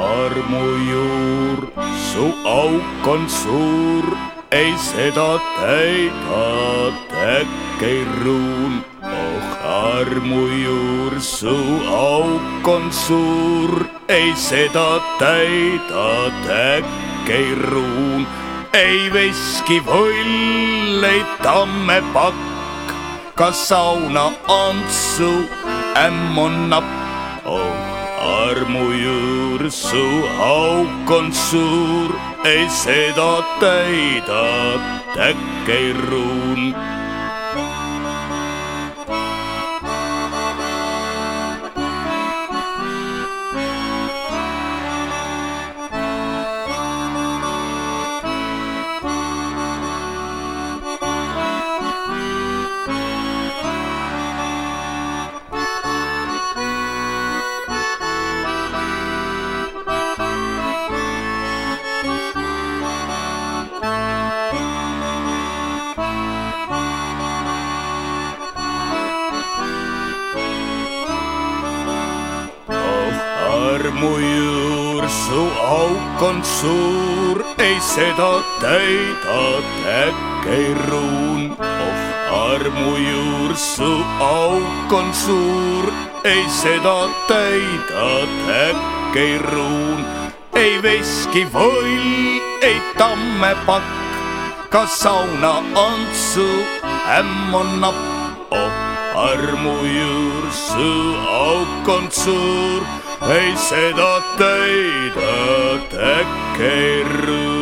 armujuur, su auk on suur, ei seda täida täkkeiruun. oh armujuur, su auk on suur, ei seda täida täkkeiruun. ei veski vull, ei tammepakk, ka sauna Antsu ämm on napp. oh armujuur, su auk on suur, ei seda täida täkkeiruun. Armujuur, su auk on suur, ei seda täida täkkeiruun. oh armujuur, su auk on suur, ei seda täida täkkeiruun. ei veski võll, ei tammepakk, ka sauna Antsu ämm on napp. oh armujuur, su auk on suur ei seda täida täkkeiru.